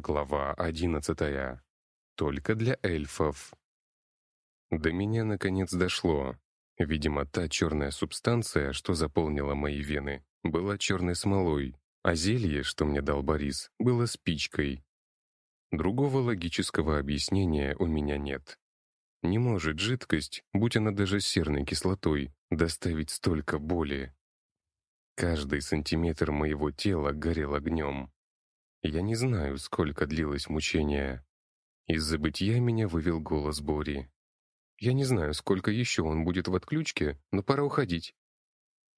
Глава одиннадцатая. Только для эльфов. До меня наконец дошло. Видимо, та черная субстанция, что заполнила мои вены, была черной смолой, а зелье, что мне дал Борис, было спичкой. Другого логического объяснения у меня нет. Не может жидкость, будь она даже серной кислотой, доставить столько боли. Каждый сантиметр моего тела горел огнем. Я не знаю, сколько длилось мучение. Из забытья меня вывел голос Бори. Я не знаю, сколько еще он будет в отключке, но пора уходить.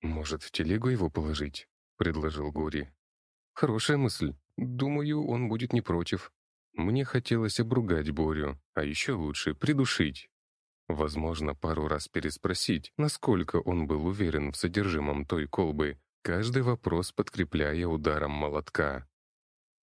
«Может, в телегу его положить?» — предложил Гори. «Хорошая мысль. Думаю, он будет не против». Мне хотелось обругать Борю, а еще лучше придушить. Возможно, пару раз переспросить, насколько он был уверен в содержимом той колбы, каждый вопрос подкрепляя ударом молотка.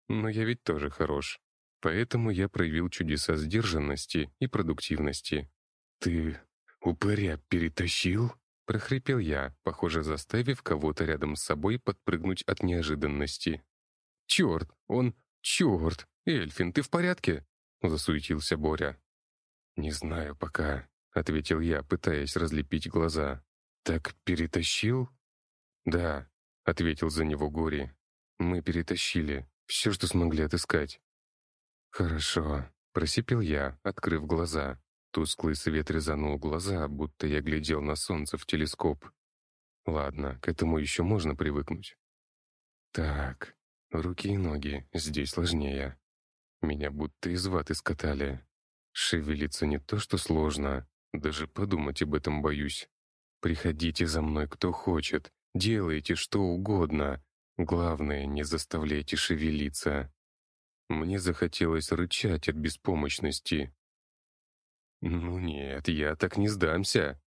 Но я ведь тоже хорош. Поэтому я проявил чудеса сдержанности и продуктивности. «Ты упыря перетащил?» — прохрипел я, похоже, заставив кого-то рядом с собой подпрыгнуть от неожиданности. «Черт! Он... Черт! Эльфин, ты в порядке?» — засуетился Боря. «Не знаю пока», — ответил я, пытаясь разлепить глаза. «Так перетащил?» «Да», — ответил за него Гори. «Мы перетащили. Все, что смогли отыскать». «Хорошо», — просипел я, открыв глаза. Тусклый свет резанул глаза, будто я глядел на солнце в телескоп. Ладно, к этому еще можно привыкнуть. Так, руки и ноги, здесь сложнее. Меня будто из ваты скатали. Шевелиться не то, что сложно, даже подумать об этом боюсь. Приходите за мной, кто хочет, делайте что угодно, Главное, не заставляйте шевелиться. Мне захотелось рычать от беспомощности. «Ну нет, я так не сдамся!»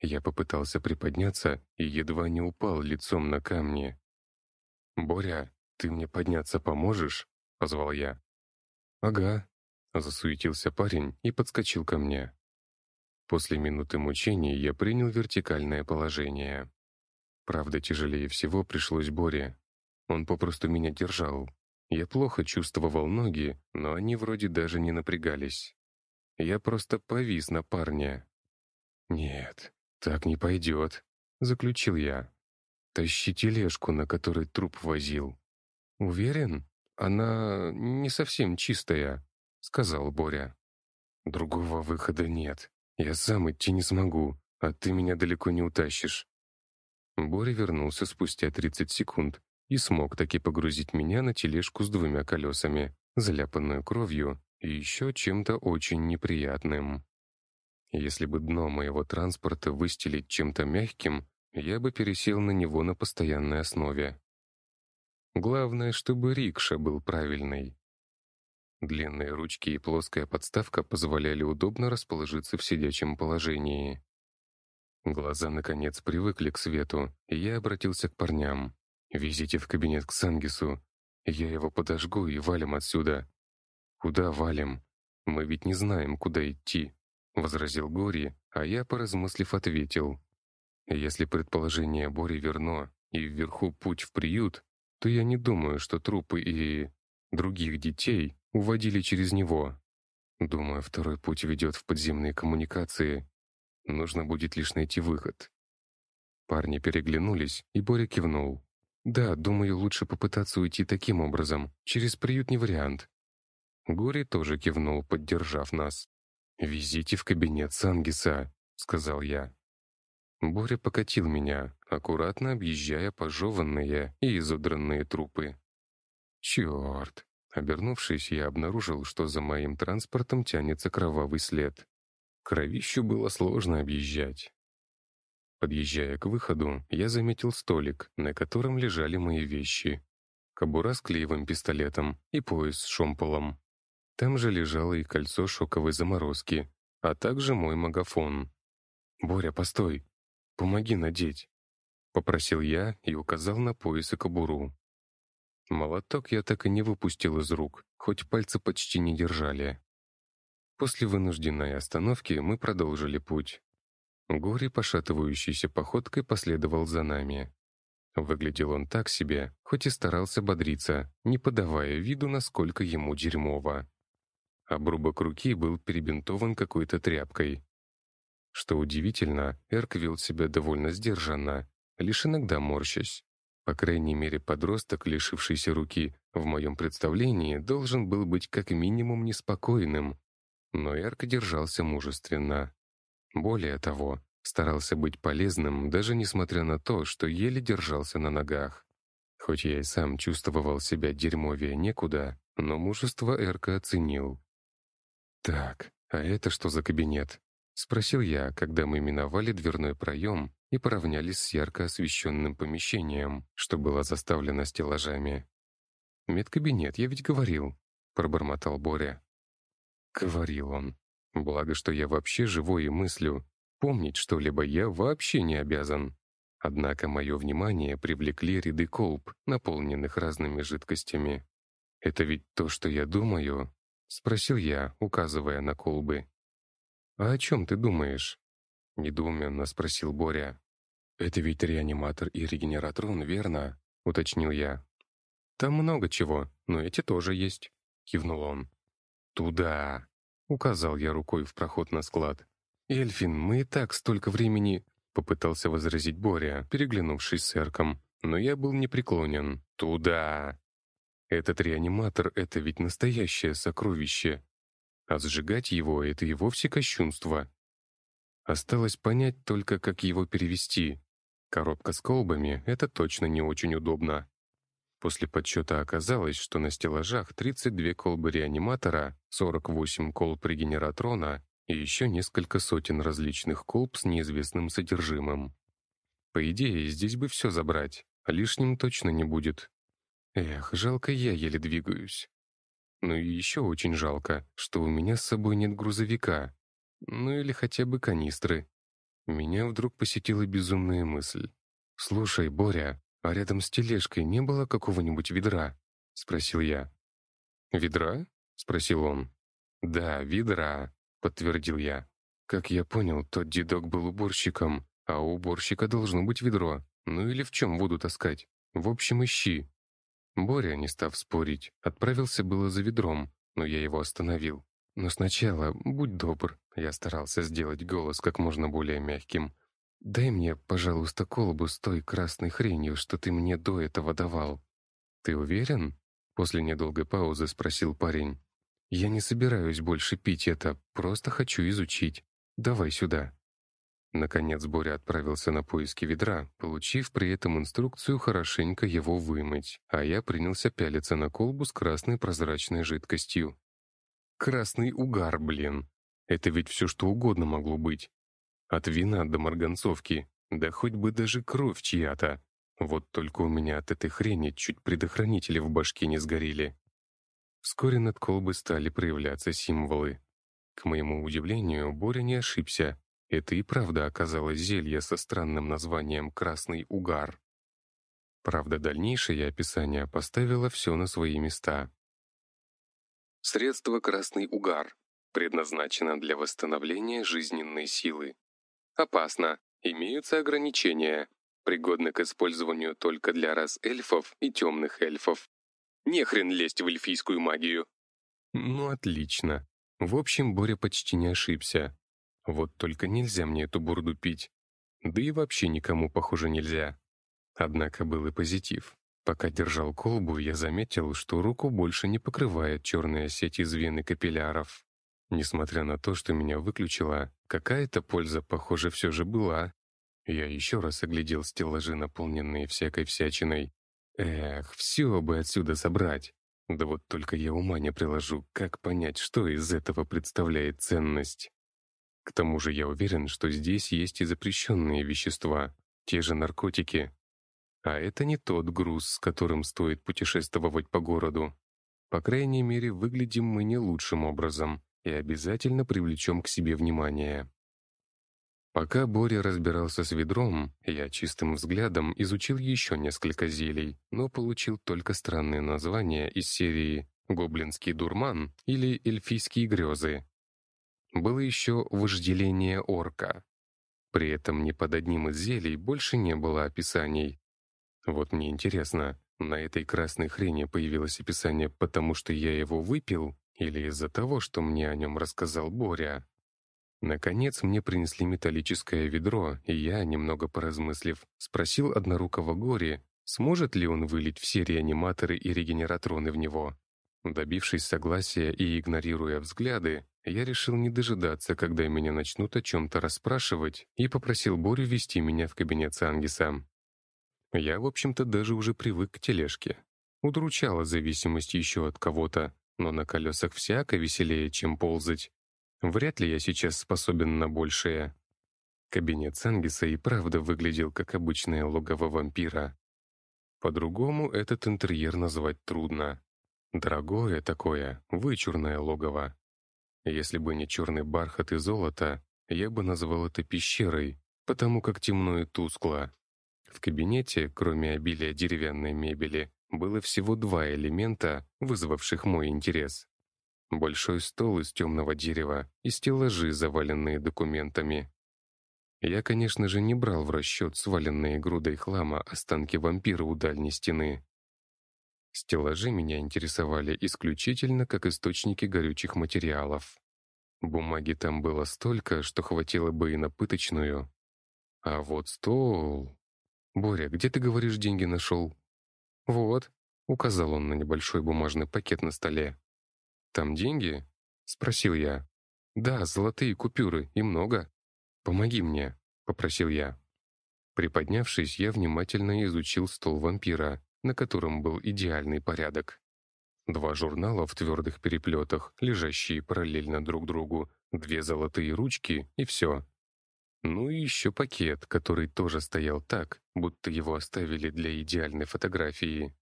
Я попытался приподняться и едва не упал лицом на камни. «Боря, ты мне подняться поможешь?» — позвал я. «Ага», — засуетился парень и подскочил ко мне. После минуты мучений я принял вертикальное положение. Правда, тяжелее всего пришлось Боре. Он попросту меня держал. Я плохо чувствовал ноги, но они вроде даже не напрягались. Я просто повис на парня. «Нет, так не пойдет», — заключил я. «Тащи тележку, на которой труп возил». «Уверен? Она не совсем чистая», — сказал Боря. «Другого выхода нет. Я сам идти не смогу, а ты меня далеко не утащишь». Боря вернулся спустя 30 секунд и смог таки погрузить меня на тележку с двумя колесами, заляпанную кровью и еще чем-то очень неприятным. Если бы дно моего транспорта выстелить чем-то мягким, я бы пересел на него на постоянной основе. Главное, чтобы рикша был правильный. Длинные ручки и плоская подставка позволяли удобно расположиться в сидячем положении. Глаза, наконец, привыкли к свету, и я обратился к парням. «Везите в кабинет к Сангису. Я его подожгу и валим отсюда». «Куда валим? Мы ведь не знаем, куда идти», — возразил Гори, а я, поразмыслив, ответил. «Если предположение Бори верно, и вверху путь в приют, то я не думаю, что трупы и других детей уводили через него. Думаю, второй путь ведет в подземные коммуникации. Нужно будет лишь найти выход». Парни переглянулись, и Боря кивнул. Да, думаю, лучше попытаться уйти таким образом. Через приют не вариант. Гори тоже кивнул, поддержав нас. «Везите в кабинет Сангиса», — сказал я. Боря покатил меня, аккуратно объезжая пожеванные и изодранные трупы. Черт! Обернувшись, я обнаружил, что за моим транспортом тянется кровавый след. Кровищу было сложно объезжать. Подъезжая к выходу, я заметил столик, на котором лежали мои вещи. Кобура с клеевым пистолетом и пояс с шомполом. Там же лежало и кольцо шоковой заморозки, а также мой магафон. «Боря, постой! Помоги надеть!» Попросил я и указал на пояс и кобуру. Молоток я так и не выпустил из рук, хоть пальцы почти не держали. После вынужденной остановки мы продолжили путь. Гори, пошатывающейся походкой, последовал за нами. Выглядел он так себе, хоть и старался бодриться, не подавая виду, насколько ему дерьмово. Обрубок руки был перебинтован какой-то тряпкой. Что удивительно, Эрк вел себя довольно сдержанно, лишь иногда морщась. По крайней мере, подросток, лишившийся руки, в моем представлении, должен был быть как минимум неспокойным. Но Эрк держался мужественно. Более того, старался быть полезным, даже несмотря на то, что еле держался на ногах. Хоть я и сам чувствовал себя дерьмовее некуда, но мужество Эрка оценил. «Так, а это что за кабинет?» — спросил я, когда мы миновали дверной проем и поравнялись с ярко освещенным помещением, что было заставлено стеллажами. «Медкабинет, я ведь говорил», — пробормотал Боря. Говорил он. Благо, что я вообще живой и мыслю. Помнить что-либо я вообще не обязан. Однако мое внимание привлекли ряды колб, наполненных разными жидкостями. «Это ведь то, что я думаю?» — спросил я, указывая на колбы. «А о чем ты думаешь?» — недоуменно спросил Боря. «Это ведь реаниматор и регенератрон, верно?» — уточнил я. «Там много чего, но эти тоже есть», — кивнул он. «Туда!» — указал я рукой в проход на склад. «Эльфин, мы и так столько времени...» — попытался возразить Боря, переглянувшись с Эрком. Но я был непреклонен. «Туда!» Этот реаниматор — это ведь настоящее сокровище. А сжигать его — это и вовсе кощунство. Осталось понять только, как его перевести. Коробка с колбами — это точно не очень удобно. После подсчета оказалось, что на стеллажах 32 колбы реаниматора, 48 колб регенератрона и еще несколько сотен различных колб с неизвестным содержимым. По идее, здесь бы все забрать, а лишним точно не будет. Эх, жалко я еле двигаюсь. Ну и еще очень жалко, что у меня с собой нет грузовика. Ну или хотя бы канистры. Меня вдруг посетила безумная мысль. «Слушай, Боря, а рядом с тележкой не было какого-нибудь ведра?» — спросил я. «Ведра?» — спросил он. «Да, ведра», — подтвердил я. Как я понял, тот дедок был уборщиком, а у уборщика должно быть ведро. Ну или в чем воду таскать? В общем, ищи. Боря, не став спорить, отправился было за ведром, но я его остановил. Но сначала, будь добр, я старался сделать голос как можно более мягким. «Дай мне, пожалуйста, колбу с той красной хренью, что ты мне до этого давал». «Ты уверен?» После недолгой паузы спросил парень. «Я не собираюсь больше пить это, просто хочу изучить. Давай сюда». Наконец Боря отправился на поиски ведра, получив при этом инструкцию хорошенько его вымыть, а я принялся пялиться на колбу с красной прозрачной жидкостью. Красный угар, блин. Это ведь все что угодно могло быть. От вина до марганцовки, да хоть бы даже кровь чья-то. Вот только у меня от этой хрени чуть предохранители в башке не сгорели. Вскоре над колбой стали проявляться символы. К моему удивлению, Боря не ошибся. Это и правда оказалось зелье со странным названием «красный угар». Правда, дальнейшее описание поставило все на свои места. Средство «красный угар» предназначено для восстановления жизненной силы. Опасно. Имеются ограничения. Пригодны к использованию только для рас эльфов и темных эльфов. Не хрен лезть в эльфийскую магию. Ну, отлично. В общем, Боря почти не ошибся. Вот только нельзя мне эту бурду пить. Да и вообще никому, похоже, нельзя. Однако был и позитив. Пока держал колбу, я заметил, что руку больше не покрывает черная сеть из вен и капилляров. Несмотря на то, что меня выключило, какая-то польза, похоже, все же была. Я еще раз оглядел стеллажи, наполненные всякой всячиной. Эх, все бы отсюда собрать. Да вот только я ума не приложу, как понять, что из этого представляет ценность. К тому же я уверен, что здесь есть и запрещенные вещества, те же наркотики. А это не тот груз, с которым стоит путешествовать по городу. По крайней мере, выглядим мы не лучшим образом и обязательно привлечем к себе внимание. Пока Боря разбирался с ведром, я чистым взглядом изучил еще несколько зелий, но получил только странные названия из серии «Гоблинский дурман» или «Эльфийские грезы». Было еще «Вожделение орка». При этом ни под одним из зелий больше не было описаний. Вот мне интересно, на этой красной хрени появилось описание «потому что я его выпил» или из-за того, что мне о нем рассказал Боря? Наконец мне принесли металлическое ведро, и я, немного поразмыслив, спросил однорукого Гори, сможет ли он вылить все реаниматоры и регенератроны в него. Добившись согласия и игнорируя взгляды, я решил не дожидаться, когда меня начнут о чем-то расспрашивать, и попросил Борю вести меня в кабинет Сангиса. Я, в общем-то, даже уже привык к тележке. Удручала зависимость еще от кого-то, но на колесах всяко веселее, чем ползать. Вряд ли я сейчас способен на большее. Кабинет Сангиса и правда выглядел как обычное логово вампира. По-другому этот интерьер назвать трудно. Дорогое такое, вычурное логово. Если бы не черный бархат и золото, я бы назвал это пещерой, потому как темно и тускло. В кабинете, кроме обилия деревянной мебели, было всего два элемента, вызвавших мой интерес. Большой стол из темного дерева и стеллажи, заваленные документами. Я, конечно же, не брал в расчет сваленные грудой хлама останки вампира у дальней стены. Стеллажи меня интересовали исключительно как источники горючих материалов. Бумаги там было столько, что хватило бы и на пыточную. А вот стол... «Боря, где ты, говоришь, деньги нашел?» «Вот», — указал он на небольшой бумажный пакет на столе. «Там деньги?» — спросил я. «Да, золотые купюры, и много. Помоги мне», — попросил я. Приподнявшись, я внимательно изучил стол вампира, на котором был идеальный порядок. Два журнала в твердых переплетах, лежащие параллельно друг другу, две золотые ручки и все. Ну и еще пакет, который тоже стоял так, будто его оставили для идеальной фотографии.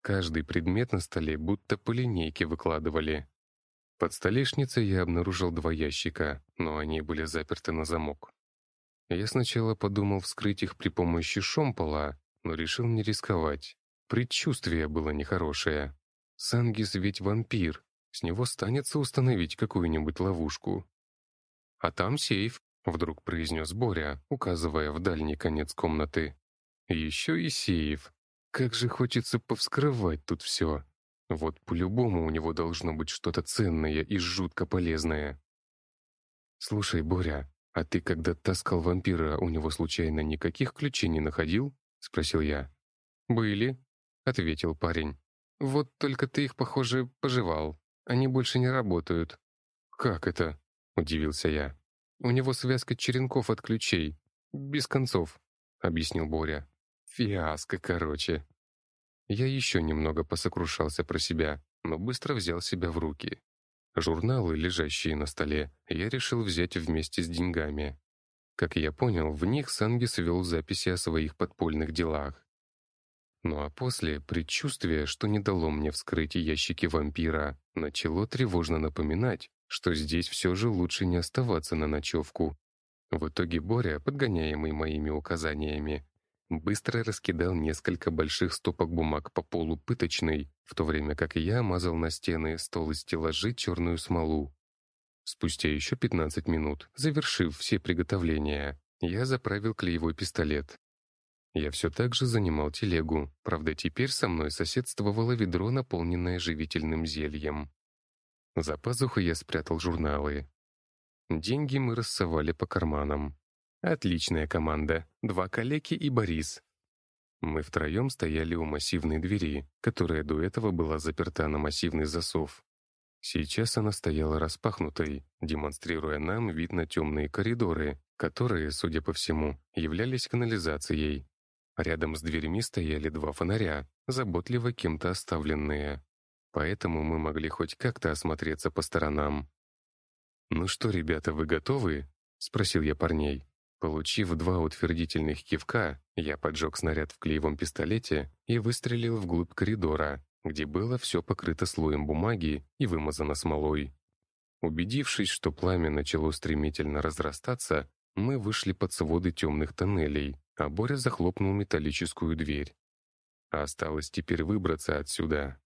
Каждый предмет на столе будто по линейке выкладывали. Под столешницей я обнаружил два ящика, но они были заперты на замок. Я сначала подумал вскрыть их при помощи шомпола, но решил не рисковать. Предчувствие было нехорошее. Сангис ведь вампир, с него станется установить какую-нибудь ловушку. А там сейф, Вдруг произнес Боря, указывая в дальний конец комнаты. «Еще и сейф. Как же хочется повскрывать тут все. Вот по-любому у него должно быть что-то ценное и жутко полезное». «Слушай, Боря, а ты когда таскал вампира, у него случайно никаких ключей не находил?» — спросил я. «Были», — ответил парень. «Вот только ты их, похоже, пожевал. Они больше не работают». «Как это?» — удивился я. У него связка черенков от ключей. Без концов», — объяснил Боря. «Фиаско, короче». Я еще немного посокрушался про себя, но быстро взял себя в руки. Журналы, лежащие на столе, я решил взять вместе с деньгами. Как я понял, в них Сангис вел записи о своих подпольных делах. Ну а после предчувствие, что не дало мне вскрыть ящики вампира, начало тревожно напоминать, что здесь все же лучше не оставаться на ночевку. В итоге Боря, подгоняемый моими указаниями, быстро раскидал несколько больших стопок бумаг по полу пыточной, в то время как я мазал на стены, стол и стеллажи черную смолу. Спустя еще 15 минут, завершив все приготовления, я заправил клеевой пистолет. Я все так же занимал телегу, правда теперь со мной соседствовало ведро, наполненное живительным зельем. За пазухой я спрятал журналы. Деньги мы рассовали по карманам. Отличная команда. Два калеки и Борис. Мы втроем стояли у массивной двери, которая до этого была заперта на массивный засов. Сейчас она стояла распахнутой, демонстрируя нам вид на темные коридоры, которые, судя по всему, являлись канализацией. Рядом с дверьми стояли два фонаря, заботливо кем-то оставленные поэтому мы могли хоть как-то осмотреться по сторонам. «Ну что, ребята, вы готовы?» — спросил я парней. Получив два утвердительных кивка, я поджег снаряд в клеевом пистолете и выстрелил вглубь коридора, где было все покрыто слоем бумаги и вымазано смолой. Убедившись, что пламя начало стремительно разрастаться, мы вышли под своды темных тоннелей, а Боря захлопнул металлическую дверь. Осталось теперь выбраться отсюда,